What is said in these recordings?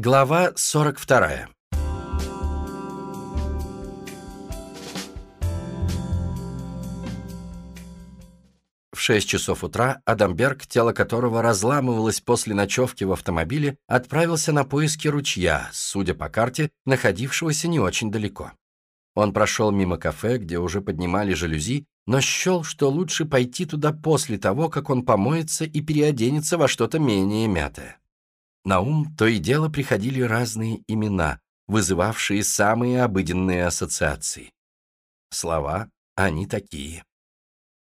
Глава 42. В 6 часов утра Адамберг, тело которого разламывалось после ночевки в автомобиле, отправился на поиски ручья, судя по карте, находившегося не очень далеко. Он прошел мимо кафе, где уже поднимали жалюзи, но счел, что лучше пойти туда после того, как он помоется и переоденется во что-то менее мятое. На ум то и дело приходили разные имена, вызывавшие самые обыденные ассоциации. Слова, они такие.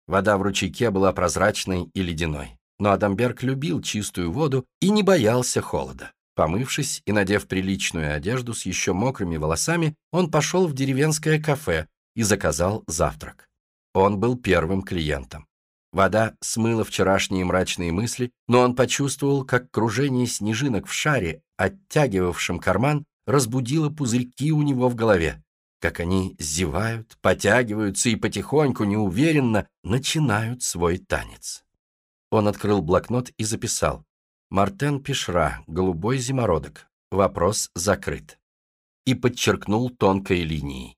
Вода в ручейке была прозрачной и ледяной, но Адамберг любил чистую воду и не боялся холода. Помывшись и надев приличную одежду с еще мокрыми волосами, он пошел в деревенское кафе и заказал завтрак. Он был первым клиентом. Вода смыла вчерашние мрачные мысли, но он почувствовал, как кружение снежинок в шаре, оттягивавшем карман, разбудило пузырьки у него в голове, как они зевают, потягиваются и потихоньку, неуверенно начинают свой танец. Он открыл блокнот и записал «Мартен Пешра, голубой зимородок. Вопрос закрыт». И подчеркнул тонкой линией.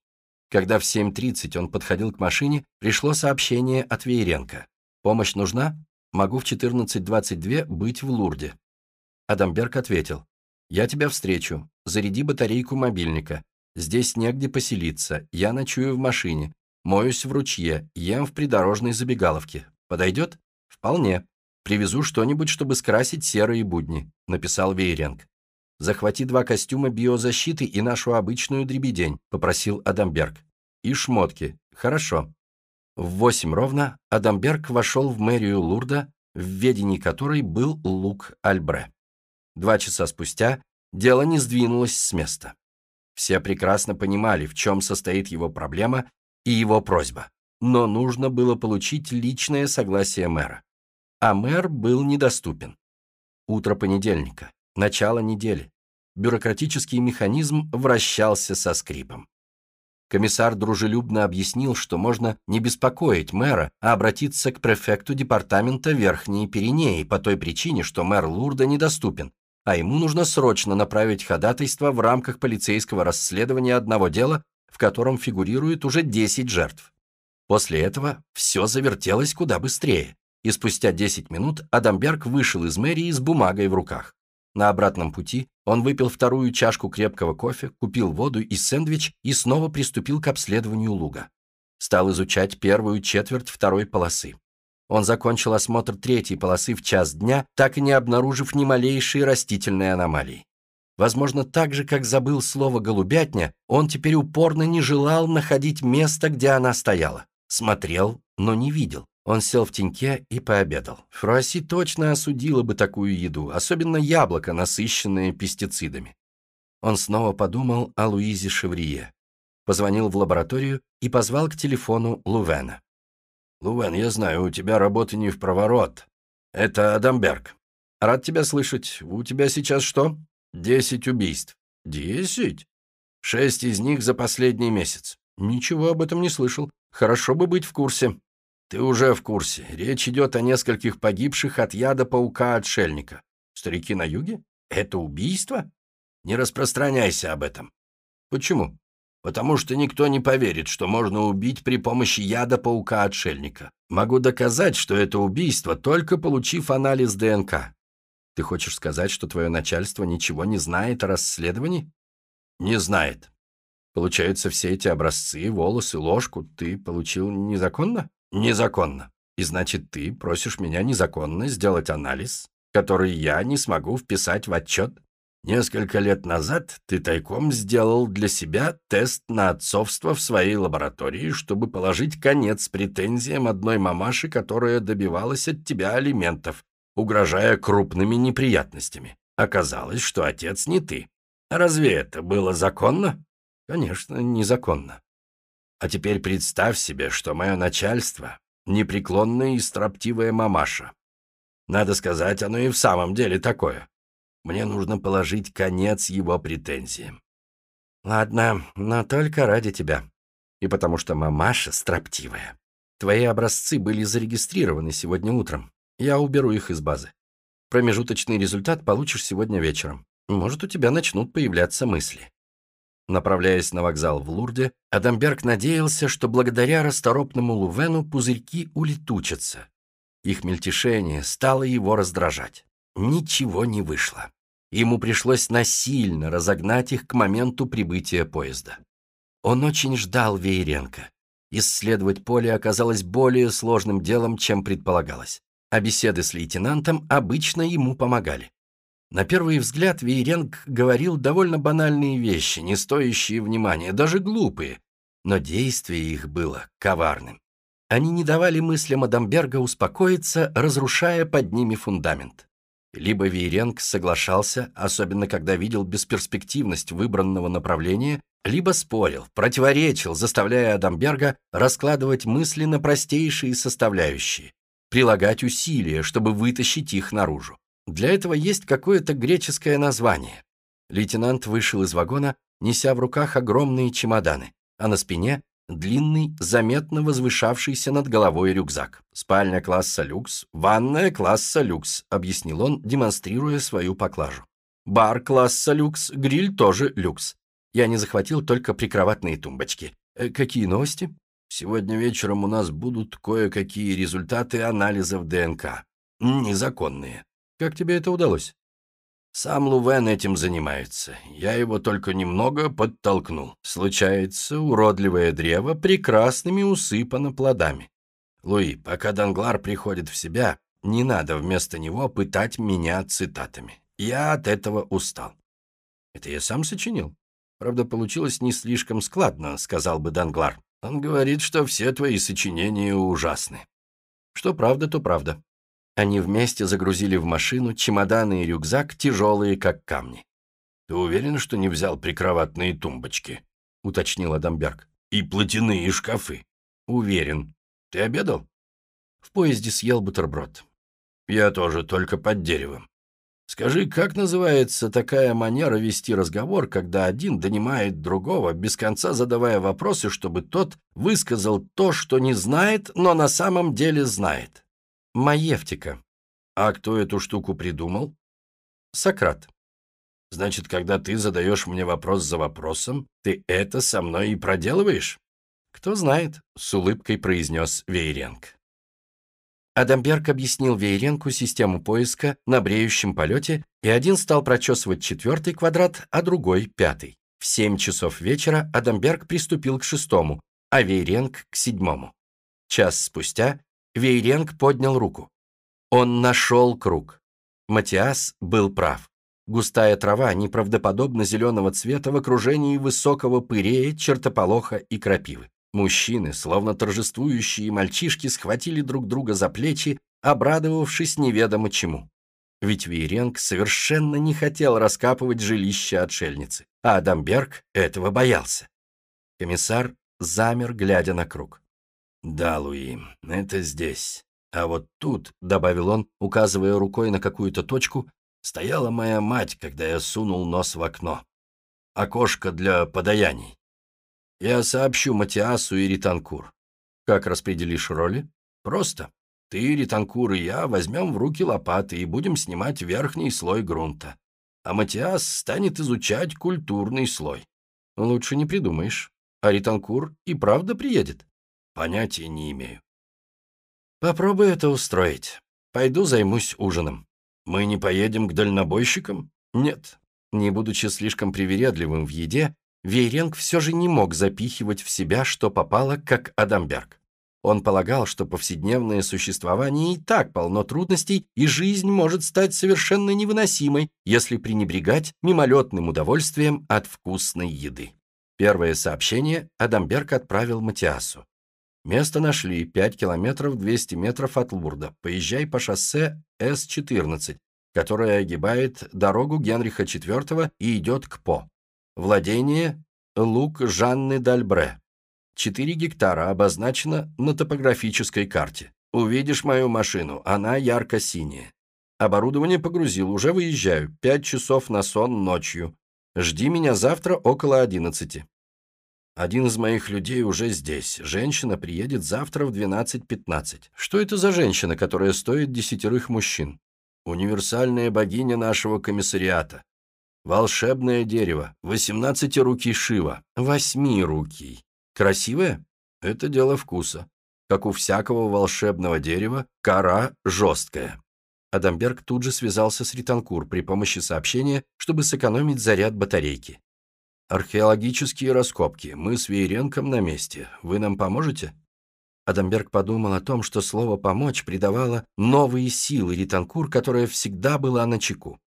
Когда в 7.30 он подходил к машине, пришло сообщение от Вееренко. «Помощь нужна? Могу в 14.22 быть в Лурде». Адамберг ответил. «Я тебя встречу. Заряди батарейку мобильника. Здесь негде поселиться. Я ночую в машине. Моюсь в ручье. Ем в придорожной забегаловке. Подойдет? Вполне. Привезу что-нибудь, чтобы скрасить серые будни», — написал Вейренг. «Захвати два костюма биозащиты и нашу обычную дребедень», — попросил Адамберг. «И шмотки. Хорошо. В восемь ровно Адамберг вошел в мэрию Лурда, в ведении которой был Лук Альбре. Два часа спустя дело не сдвинулось с места. Все прекрасно понимали, в чем состоит его проблема и его просьба, но нужно было получить личное согласие мэра. А мэр был недоступен. Утро понедельника, начало недели. Бюрократический механизм вращался со скрипом. Комиссар дружелюбно объяснил, что можно не беспокоить мэра, а обратиться к префекту департамента Верхней Пиренеи по той причине, что мэр Лурда недоступен, а ему нужно срочно направить ходатайство в рамках полицейского расследования одного дела, в котором фигурирует уже 10 жертв. После этого все завертелось куда быстрее, и спустя 10 минут Адамберг вышел из мэрии с бумагой в руках. На обратном пути он выпил вторую чашку крепкого кофе, купил воду и сэндвич и снова приступил к обследованию луга. Стал изучать первую четверть второй полосы. Он закончил осмотр третьей полосы в час дня, так и не обнаружив ни малейшей растительной аномалии. Возможно, так же, как забыл слово «голубятня», он теперь упорно не желал находить место, где она стояла. Смотрел, но не видел. Он сел в теньке и пообедал. Фруасси точно осудила бы такую еду, особенно яблоко, насыщенное пестицидами. Он снова подумал о Луизе Шеврие. Позвонил в лабораторию и позвал к телефону Лувена. «Лувен, я знаю, у тебя работа не в проворот. Это Адамберг. Рад тебя слышать. У тебя сейчас что? Десять убийств. Десять? Шесть из них за последний месяц. Ничего об этом не слышал. Хорошо бы быть в курсе. Ты уже в курсе. Речь идет о нескольких погибших от яда паука-отшельника. Старики на юге? Это убийство? Не распространяйся об этом. Почему? Потому что никто не поверит, что можно убить при помощи яда паука-отшельника. Могу доказать, что это убийство, только получив анализ ДНК. Ты хочешь сказать, что твое начальство ничего не знает о расследовании? Не знает. Получается, все эти образцы, волосы, ложку ты получил незаконно? Незаконно. И значит, ты просишь меня незаконно сделать анализ, который я не смогу вписать в отчет? Несколько лет назад ты тайком сделал для себя тест на отцовство в своей лаборатории, чтобы положить конец претензиям одной мамаши, которая добивалась от тебя алиментов, угрожая крупными неприятностями. Оказалось, что отец не ты. Разве это было законно? Конечно, незаконно. А теперь представь себе, что мое начальство — непреклонная и строптивая мамаша. Надо сказать, оно и в самом деле такое. Мне нужно положить конец его претензиям. Ладно, но только ради тебя. И потому что мамаша строптивая. Твои образцы были зарегистрированы сегодня утром. Я уберу их из базы. Промежуточный результат получишь сегодня вечером. Может, у тебя начнут появляться мысли. Направляясь на вокзал в Лурде, Адамберг надеялся, что благодаря расторопному Лувену пузырьки улетучатся. Их мельтешение стало его раздражать. Ничего не вышло. Ему пришлось насильно разогнать их к моменту прибытия поезда. Он очень ждал Вееренко. Исследовать поле оказалось более сложным делом, чем предполагалось, а беседы с лейтенантом обычно ему помогали. На первый взгляд Вейренг говорил довольно банальные вещи, не стоящие внимания, даже глупые, но действие их было коварным. Они не давали мыслям Адамберга успокоиться, разрушая под ними фундамент. Либо Вейренг соглашался, особенно когда видел бесперспективность выбранного направления, либо спорил, противоречил, заставляя Адамберга раскладывать мысли на простейшие составляющие, прилагать усилия, чтобы вытащить их наружу. Для этого есть какое-то греческое название. Лейтенант вышел из вагона, неся в руках огромные чемоданы, а на спине длинный, заметно возвышавшийся над головой рюкзак. «Спальня класса люкс, ванная класса люкс», — объяснил он, демонстрируя свою поклажу. «Бар класса люкс, гриль тоже люкс. Я не захватил только прикроватные тумбочки. Э, какие новости?» «Сегодня вечером у нас будут кое-какие результаты анализов ДНК. Незаконные. Как тебе это удалось? Сам Лувен этим занимается. Я его только немного подтолкнул. Случается, уродливое древо прекрасными усыпано плодами. Луи, пока Данглар приходит в себя, не надо вместо него пытать меня цитатами. Я от этого устал. Это я сам сочинил. Правда, получилось не слишком складно, сказал бы Данглар. Он говорит, что все твои сочинения ужасны. Что правда, то правда. Они вместе загрузили в машину чемоданы и рюкзак, тяжелые, как камни. «Ты уверен, что не взял прикроватные тумбочки?» — уточнил Адамберг. «И платяные шкафы?» «Уверен. Ты обедал?» В поезде съел бутерброд. «Я тоже, только под деревом. Скажи, как называется такая манера вести разговор, когда один донимает другого, без конца задавая вопросы, чтобы тот высказал то, что не знает, но на самом деле знает?» Маевтика. А кто эту штуку придумал? Сократ. Значит, когда ты задаешь мне вопрос за вопросом, ты это со мной и проделываешь? Кто знает, с улыбкой произнес Вейренг. Адамберг объяснил Вейренку систему поиска на бреющем полете, и один стал прочесывать четвертый квадрат, а другой — пятый. В семь часов вечера Адамберг приступил к шестому, а Вейренг — к седьмому. Час спустя Вейренг поднял руку. Он нашел круг. Матиас был прав. Густая трава неправдоподобно зеленого цвета в окружении высокого пырея, чертополоха и крапивы. Мужчины, словно торжествующие мальчишки, схватили друг друга за плечи, обрадовавшись неведомо чему. Ведь Вейренг совершенно не хотел раскапывать жилище отшельницы, а Адамберг этого боялся. Комиссар замер, глядя на круг. «Да, Луи, это здесь. А вот тут», — добавил он, указывая рукой на какую-то точку, «стояла моя мать, когда я сунул нос в окно. Окошко для подаяний. Я сообщу Матиасу и Ританкур. Как распределишь роли? Просто. Ты, Ританкур и я возьмем в руки лопаты и будем снимать верхний слой грунта. А Матиас станет изучать культурный слой. Лучше не придумаешь. А Ританкур и правда приедет. Понятия не имею. Попробую это устроить. Пойду займусь ужином. Мы не поедем к дальнобойщикам? Нет. Не будучи слишком привередливым в еде, Вейренг все же не мог запихивать в себя, что попало, как Адамберг. Он полагал, что повседневное существование и так полно трудностей, и жизнь может стать совершенно невыносимой, если пренебрегать мимолетным удовольствием от вкусной еды. Первое сообщение Адамберг отправил Матиасу. Место нашли 5 километров 200 метров от Лурда. Поезжай по шоссе С-14, которое огибает дорогу Генриха IV и идет к По. Владение Лук Жанны Дальбре. 4 гектара обозначено на топографической карте. Увидишь мою машину, она ярко-синяя. Оборудование погрузил, уже выезжаю. Пять часов на сон ночью. Жди меня завтра около одиннадцати. Один из моих людей уже здесь. Женщина приедет завтра в 12.15. Что это за женщина, которая стоит десятерых мужчин? Универсальная богиня нашего комиссариата. Волшебное дерево. Восемнадцатирукий Шива. Восьмирукий. Красивое? Это дело вкуса. Как у всякого волшебного дерева, кора жесткая. Адамберг тут же связался с Ританкур при помощи сообщения, чтобы сэкономить заряд батарейки. «Археологические раскопки. Мы с Вееренком на месте. Вы нам поможете?» Адамберг подумал о том, что слово «помочь» придавало новые силы Ританкур, которая всегда была на чеку.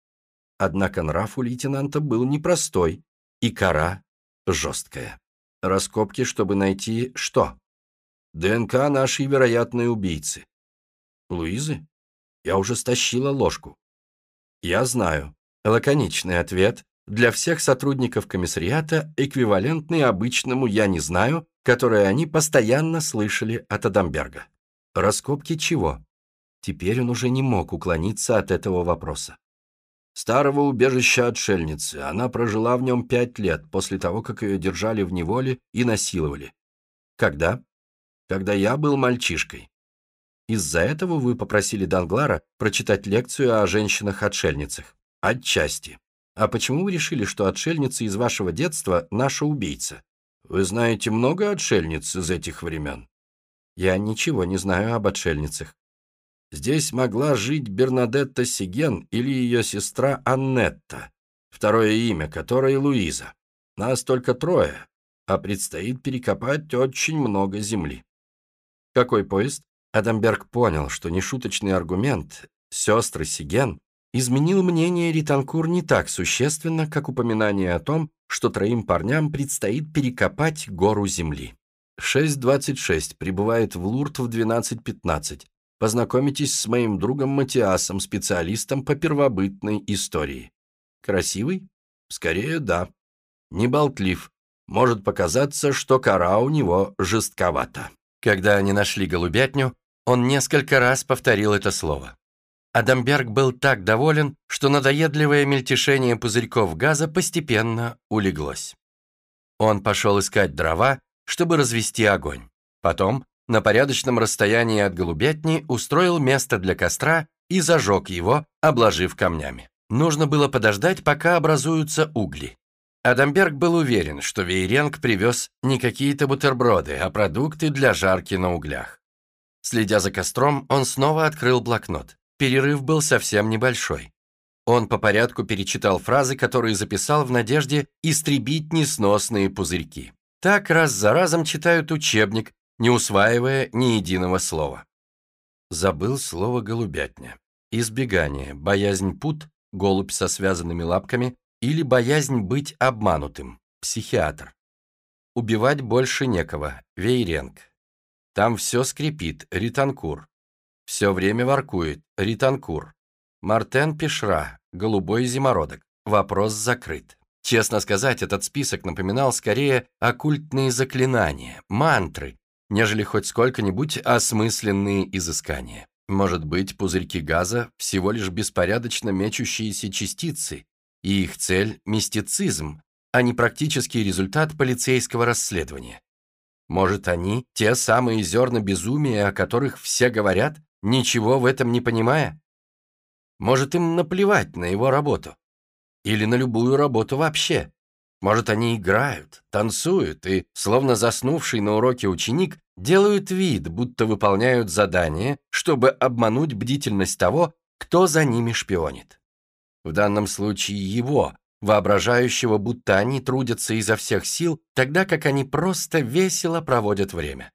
Однако нрав у лейтенанта был непростой, и кора жесткая. Раскопки, чтобы найти что? ДНК нашей вероятной убийцы. Луизы? Я уже стащила ложку. Я знаю. Лаконичный ответ для всех сотрудников комиссариата, эквивалентный обычному «я не знаю», которое они постоянно слышали от Адамберга. Раскопки чего? Теперь он уже не мог уклониться от этого вопроса старого убежища отшельницы. Она прожила в нем пять лет после того, как ее держали в неволе и насиловали. Когда? Когда я был мальчишкой. Из-за этого вы попросили Данглара прочитать лекцию о женщинах-отшельницах? Отчасти. А почему вы решили, что отшельница из вашего детства – наша убийца? Вы знаете много отшельниц из этих времен? Я ничего не знаю об отшельницах. Здесь могла жить Бернадетта Сиген или ее сестра Аннетта, второе имя которой Луиза. Нас только трое, а предстоит перекопать очень много земли. Какой поезд? Адамберг понял, что нешуточный аргумент «сестры Сиген» изменил мнение Ританкур не так существенно, как упоминание о том, что троим парням предстоит перекопать гору земли. 6.26 прибывает в Лурт в 12.15, Познакомитесь с моим другом Матиасом, специалистом по первобытной истории. Красивый? Скорее, да. Не болтлив. Может показаться, что кора у него жестковата. Когда они нашли голубятню, он несколько раз повторил это слово. Адамберг был так доволен, что надоедливое мельтешение пузырьков газа постепенно улеглось. Он пошел искать дрова, чтобы развести огонь. Потом на порядочном расстоянии от голубятни устроил место для костра и зажег его, обложив камнями. Нужно было подождать, пока образуются угли. Адамберг был уверен, что Вейренг привез не какие-то бутерброды, а продукты для жарки на углях. Следя за костром, он снова открыл блокнот. Перерыв был совсем небольшой. Он по порядку перечитал фразы, которые записал в надежде истребить несносные пузырьки. Так раз за разом читают учебник, не усваивая ни единого слова. Забыл слово «голубятня». Избегание, боязнь пут, голубь со связанными лапками или боязнь быть обманутым, психиатр. Убивать больше некого, Вейренг. Там все скрипит, Ританкур. Все время воркует, Ританкур. Мартен Пешра, голубой зимородок. Вопрос закрыт. Честно сказать, этот список напоминал скорее оккультные заклинания, мантры, нежели хоть сколько-нибудь осмысленные изыскания. Может быть, пузырьки газа – всего лишь беспорядочно мечущиеся частицы, и их цель – мистицизм, а не практический результат полицейского расследования. Может, они – те самые зерна безумия, о которых все говорят, ничего в этом не понимая? Может, им наплевать на его работу? Или на любую работу вообще? Может, они играют, танцуют и, словно заснувший на уроке ученик, делают вид, будто выполняют задание, чтобы обмануть бдительность того, кто за ними шпионит. В данном случае его, воображающего, будто они трудятся изо всех сил, тогда как они просто весело проводят время.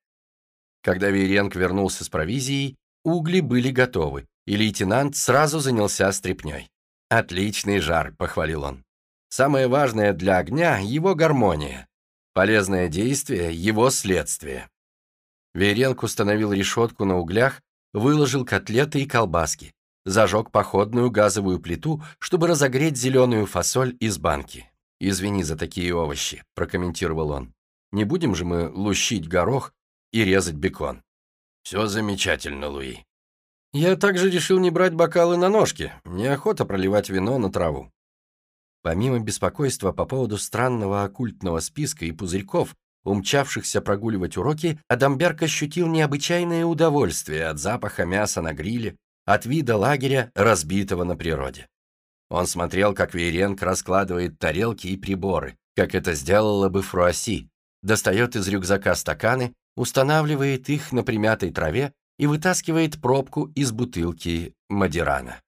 Когда Вейренг вернулся с провизией, угли были готовы, и лейтенант сразу занялся стряпней. «Отличный жар», — похвалил он. Самое важное для огня – его гармония. Полезное действие – его следствие. Веренк установил решетку на углях, выложил котлеты и колбаски, зажег походную газовую плиту, чтобы разогреть зеленую фасоль из банки. «Извини за такие овощи», – прокомментировал он. «Не будем же мы лущить горох и резать бекон». «Все замечательно, Луи». Я также решил не брать бокалы на ножки, неохота проливать вино на траву. Помимо беспокойства по поводу странного оккультного списка и пузырьков, умчавшихся прогуливать уроки, Адамберг ощутил необычайное удовольствие от запаха мяса на гриле, от вида лагеря, разбитого на природе. Он смотрел, как Вейренг раскладывает тарелки и приборы, как это сделала бы Фруасси, достает из рюкзака стаканы, устанавливает их на примятой траве и вытаскивает пробку из бутылки Мадирана.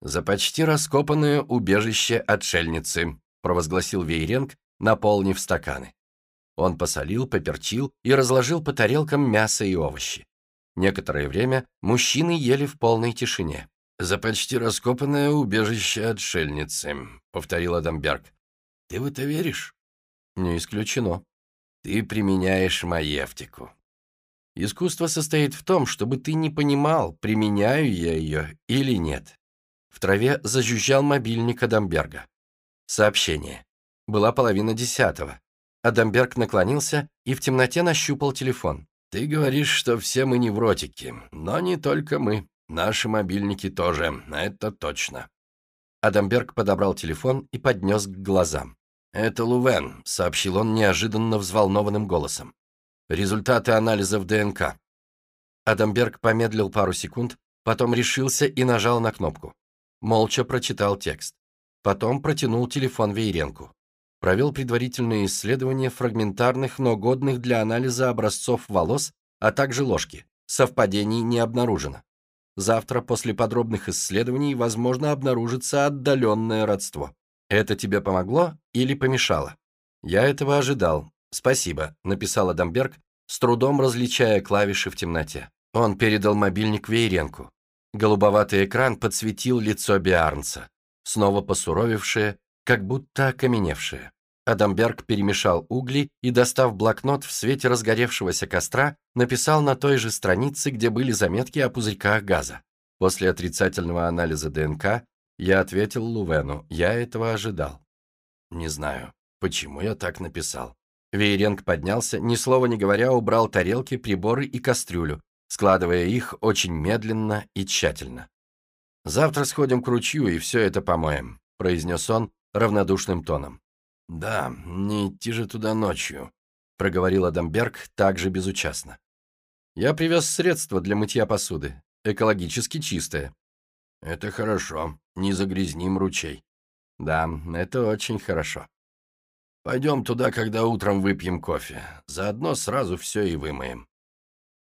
«За почти раскопанное убежище отшельницы», провозгласил Вейренг, наполнив стаканы. Он посолил, поперчил и разложил по тарелкам мясо и овощи. Некоторое время мужчины ели в полной тишине. «За почти раскопанное убежище отшельницы», — повторил Адамберг. «Ты в это веришь?» «Не исключено. Ты применяешь маевтику. Искусство состоит в том, чтобы ты не понимал, применяю я ее или нет». В траве зажужжал мобильник Адамберга. Сообщение. Была половина десятого. Адамберг наклонился и в темноте нащупал телефон. «Ты говоришь, что все мы невротики, но не только мы. Наши мобильники тоже, это точно». Адамберг подобрал телефон и поднес к глазам. «Это Лувен», — сообщил он неожиданно взволнованным голосом. «Результаты анализов ДНК». Адамберг помедлил пару секунд, потом решился и нажал на кнопку. Молча прочитал текст. Потом протянул телефон Вейренку. Провел предварительные исследования фрагментарных, но годных для анализа образцов волос, а также ложки. Совпадений не обнаружено. Завтра после подробных исследований, возможно, обнаружится отдаленное родство. Это тебе помогло или помешало? Я этого ожидал. Спасибо, написал Адамберг, с трудом различая клавиши в темноте. Он передал мобильник Вейренку. Голубоватый экран подсветил лицо Биарнса снова посуровевшее, как будто окаменевшее. Адамберг перемешал угли и, достав блокнот в свете разгоревшегося костра, написал на той же странице, где были заметки о пузырьках газа. После отрицательного анализа ДНК я ответил Лувену, я этого ожидал. Не знаю, почему я так написал. Вейренг поднялся, ни слова не говоря, убрал тарелки, приборы и кастрюлю, складывая их очень медленно и тщательно. «Завтра сходим к ручью и все это помоем», — произнес он равнодушным тоном. «Да, не идти же туда ночью», — проговорил Адамберг также безучастно. «Я привез средства для мытья посуды, экологически чистое». «Это хорошо, не загрязним ручей». «Да, это очень хорошо». «Пойдем туда, когда утром выпьем кофе. Заодно сразу все и вымоем».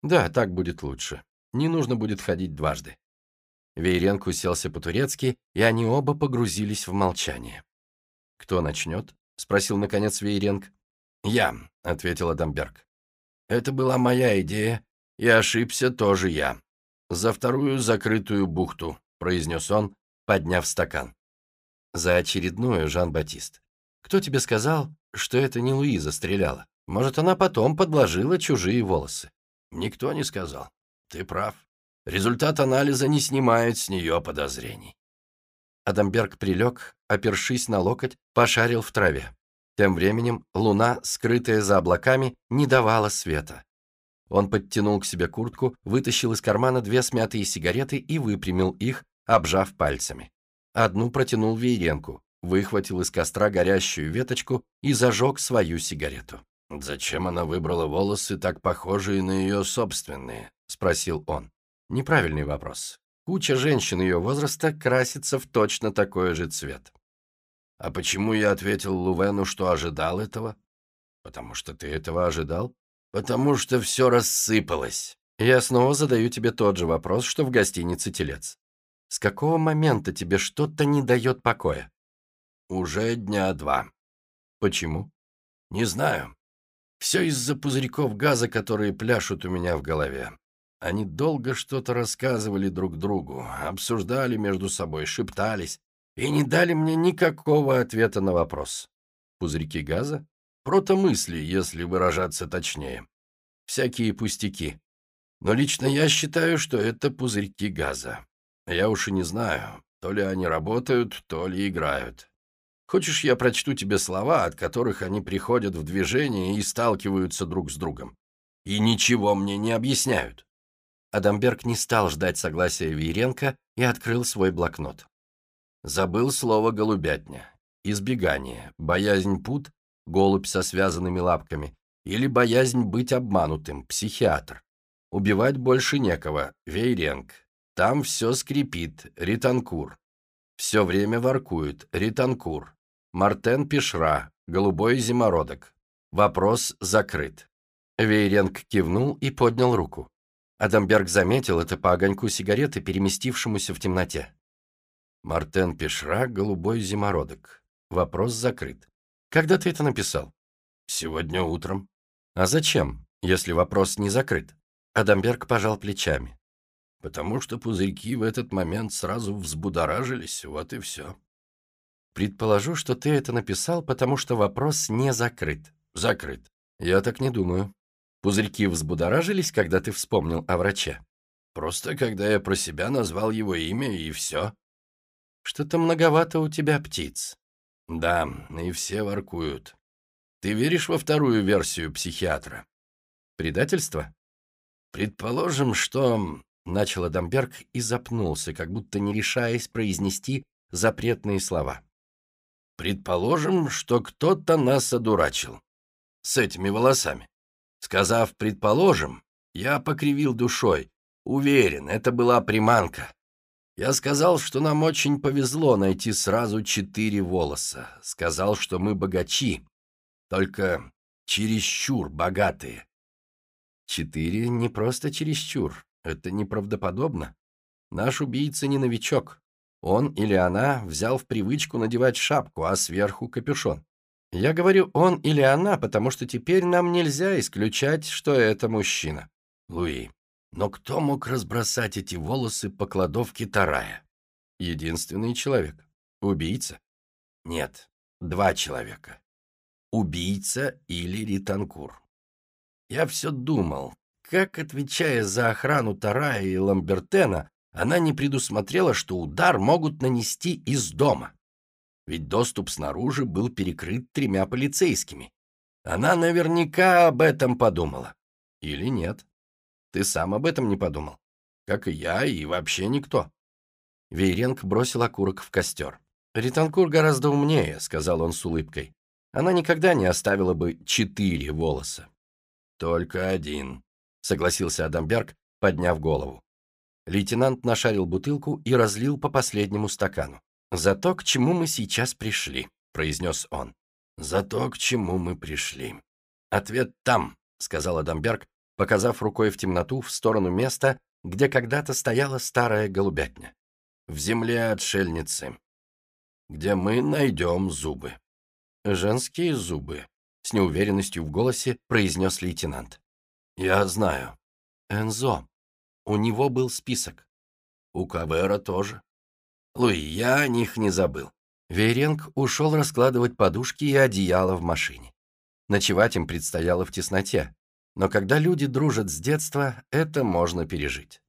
«Да, так будет лучше. Не нужно будет ходить дважды». Вейренко уселся по-турецки, и они оба погрузились в молчание. «Кто начнет?» — спросил, наконец, Вейренг. «Я», — ответил Адамберг. «Это была моя идея, и ошибся тоже я. За вторую закрытую бухту», — произнес он, подняв стакан. «За очередную, Жан-Батист. Кто тебе сказал, что это не Луиза стреляла? Может, она потом подложила чужие волосы?» «Никто не сказал. Ты прав. Результат анализа не снимает с нее подозрений. Адамберг прилег, опершись на локоть, пошарил в траве. Тем временем луна, скрытая за облаками, не давала света. Он подтянул к себе куртку, вытащил из кармана две смятые сигареты и выпрямил их, обжав пальцами. Одну протянул Вейренку, выхватил из костра горящую веточку и зажег свою сигарету. «Зачем она выбрала волосы, так похожие на ее собственные?» — спросил он. Неправильный вопрос. Куча женщин ее возраста красится в точно такой же цвет. А почему я ответил Лувену, что ожидал этого? Потому что ты этого ожидал? Потому что все рассыпалось. Я снова задаю тебе тот же вопрос, что в гостинице «Телец». С какого момента тебе что-то не дает покоя? Уже дня два. Почему? Не знаю. Все из-за пузырьков газа, которые пляшут у меня в голове. Они долго что-то рассказывали друг другу, обсуждали между собой, шептались и не дали мне никакого ответа на вопрос. Пузырьки газа? Протомысли, если выражаться точнее. Всякие пустяки. Но лично я считаю, что это пузырьки газа. Я уж и не знаю, то ли они работают, то ли играют. Хочешь, я прочту тебе слова, от которых они приходят в движение и сталкиваются друг с другом? И ничего мне не объясняют. Адамберг не стал ждать согласия Виеренко и открыл свой блокнот. Забыл слово «голубятня», избегание, боязнь пут, голубь со связанными лапками, или боязнь быть обманутым, психиатр. Убивать больше некого, Вейренг. Там все скрипит, Ританкур. Все время воркует. Ританкур. Мартен Пешра. Голубой зимородок. Вопрос закрыт. Вейренг кивнул и поднял руку. Адамберг заметил это по огоньку сигареты, переместившемуся в темноте. Мартен Пешра, голубой зимородок. Вопрос закрыт. Когда ты это написал? Сегодня утром. А зачем, если вопрос не закрыт? Адамберг пожал плечами. Потому что пузырьки в этот момент сразу взбудоражились, вот и все. Предположу, что ты это написал, потому что вопрос не закрыт. Закрыт. Я так не думаю. Пузырьки взбудоражились, когда ты вспомнил о враче? Просто когда я про себя назвал его имя, и все. Что-то многовато у тебя птиц. Да, и все воркуют. Ты веришь во вторую версию психиатра? Предательство? Предположим, что... Начал Адамберг и запнулся, как будто не решаясь произнести запретные слова. Предположим, что кто-то нас одурачил. С этими волосами. Сказав «предположим», я покривил душой. Уверен, это была приманка. Я сказал, что нам очень повезло найти сразу четыре волоса. Сказал, что мы богачи, только чересчур богатые. Четыре не просто чересчур, это неправдоподобно. Наш убийца не новичок. Он или она взял в привычку надевать шапку, а сверху капюшон. Я говорю «он» или «она», потому что теперь нам нельзя исключать, что это мужчина. Луи, но кто мог разбросать эти волосы по кладовке Тарая? Единственный человек. Убийца? Нет, два человека. Убийца или Ританкур. Я все думал, как, отвечая за охрану Тарая и Ламбертена, она не предусмотрела, что удар могут нанести из дома ведь доступ снаружи был перекрыт тремя полицейскими. Она наверняка об этом подумала. Или нет? Ты сам об этом не подумал. Как и я, и вообще никто. Вейренг бросил окурок в костер. «Ританкур гораздо умнее», — сказал он с улыбкой. «Она никогда не оставила бы четыре волоса». «Только один», — согласился Адамберг, подняв голову. Лейтенант нашарил бутылку и разлил по последнему стакану. «За то, к чему мы сейчас пришли», — произнес он. «За то, к чему мы пришли». «Ответ там», — сказал Адамберг, показав рукой в темноту в сторону места, где когда-то стояла старая голубятня. «В земле отшельницы, где мы найдем зубы». «Женские зубы», — с неуверенностью в голосе произнес лейтенант. «Я знаю. Энзо. У него был список. У Кавера тоже. Луи, я о них не забыл. Вейренг ушел раскладывать подушки и одеяло в машине. Ночевать им предстояло в тесноте, но когда люди дружат с детства, это можно пережить.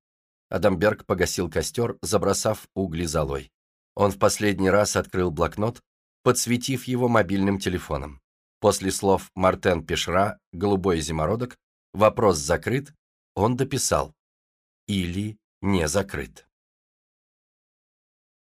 Адамберг погасил костер, забросав угли золой. Он в последний раз открыл блокнот, подсветив его мобильным телефоном. После слов «Мартен Пешра», «Голубой зимородок», «Вопрос закрыт», он дописал «Или не закрыт».